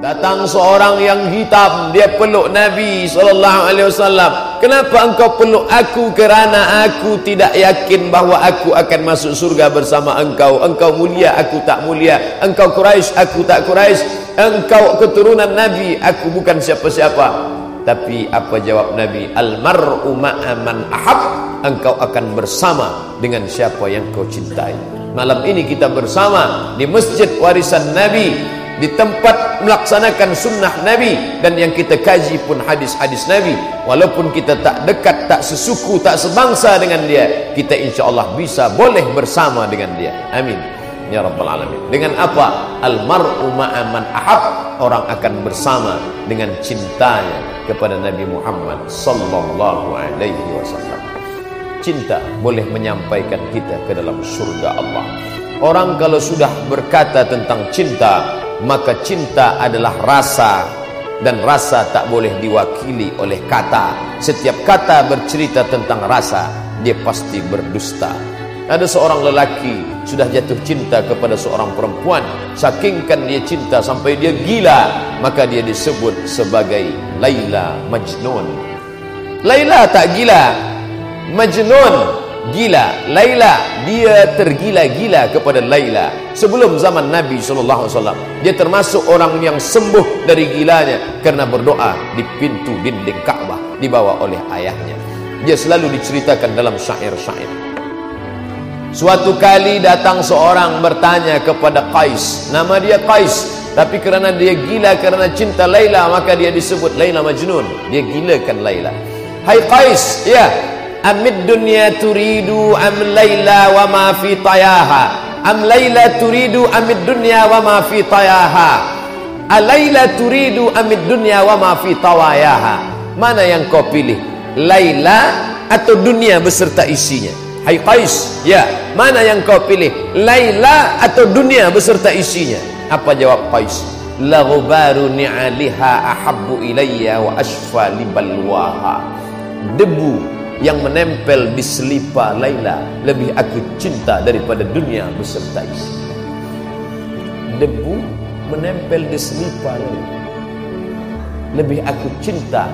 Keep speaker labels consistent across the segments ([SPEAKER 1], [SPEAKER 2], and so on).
[SPEAKER 1] Datang seorang yang hitam, dia peluk Nabi wasallam. Kenapa engkau peluk aku? Kerana aku tidak yakin bahawa aku akan masuk surga bersama engkau. Engkau mulia, aku tak mulia. Engkau Quraisy, aku tak Quraisy. Engkau keturunan Nabi, aku bukan siapa-siapa. Tapi apa jawab Nabi? Al-mar'u ma'aman ahab. Engkau akan bersama dengan siapa yang kau cintai. Malam ini kita bersama di Masjid Warisan Nabi di tempat melaksanakan sunnah Nabi dan yang kita kaji pun hadis-hadis Nabi. Walaupun kita tak dekat, tak sesuku, tak sebangsa dengan dia kita insya Allah bisa boleh bersama dengan dia. Amin. Ya rabbal alamin. Dengan apa? Almar'u ma'aman ahab. Orang akan bersama dengan cintanya kepada Nabi Muhammad sallallahu alaihi wasallam. Cinta boleh menyampaikan kita ke dalam surga Allah. Orang kalau sudah berkata tentang cinta maka cinta adalah rasa dan rasa tak boleh diwakili oleh kata. Setiap kata bercerita tentang rasa dia pasti berdusta. Ada seorang lelaki sudah jatuh cinta kepada seorang perempuan. Sakingkan dia cinta sampai dia gila maka dia disebut sebagai Laila Majnun. Laila tak gila Majnun gila. Laila dia tergila-gila kepada Laila. Sebelum zaman Nabi SAW dia termasuk orang yang sembuh dari gilanya karena berdoa di pintu dinding Ka'bah dibawa oleh ayahnya. Dia selalu diceritakan dalam syair-syair. Suatu kali datang seorang bertanya kepada Qais. Nama dia Qais tapi kerana dia gila kerana cinta Laila maka dia disebut Laila Majnun. Dia gilakan Laila. Hai Qais ya Amid dunya turidu am layla wa ma fi tayaha. Am layla turidu amid dunya wa ma fi tayaha. Alayla turidu amid dunya wa ma fi tawayaha. Mana yang kau pilih? Layla atau dunia beserta isinya? Hai Qais Ya. Mana yang kau pilih? Layla atau dunia beserta isinya? Apa jawab Qais? Laghubaru ni'aliha ahabbu ilayya wa ashfa libalwaha Debu yang menempel di selipar Laila. Lebih aku cinta daripada dunia beserta isi debu menempel di selipar Laila. Lebih aku cinta.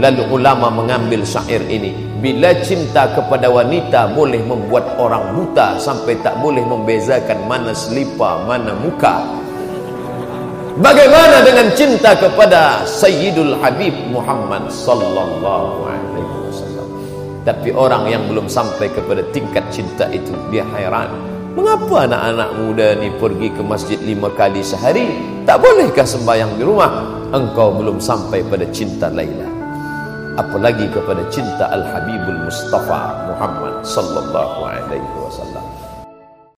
[SPEAKER 1] Lalu ulama mengambil syair ini. Bila cinta kepada wanita boleh membuat orang buta sampai tak boleh membezakan mana selipar mana muka. Bagaimana dengan cinta kepada Sayyidul Habib Muhammad sallallahu alaihi tapi orang yang belum sampai kepada tingkat cinta itu dia hairan. Mengapa anak-anak muda ni pergi ke masjid lima kali sehari? Tak bolehkah sembahyang di rumah? Engkau belum sampai pada cinta Laila. Apalagi kepada cinta Al-Habibul Mustafa Muhammad sallallahu alaihi wasallam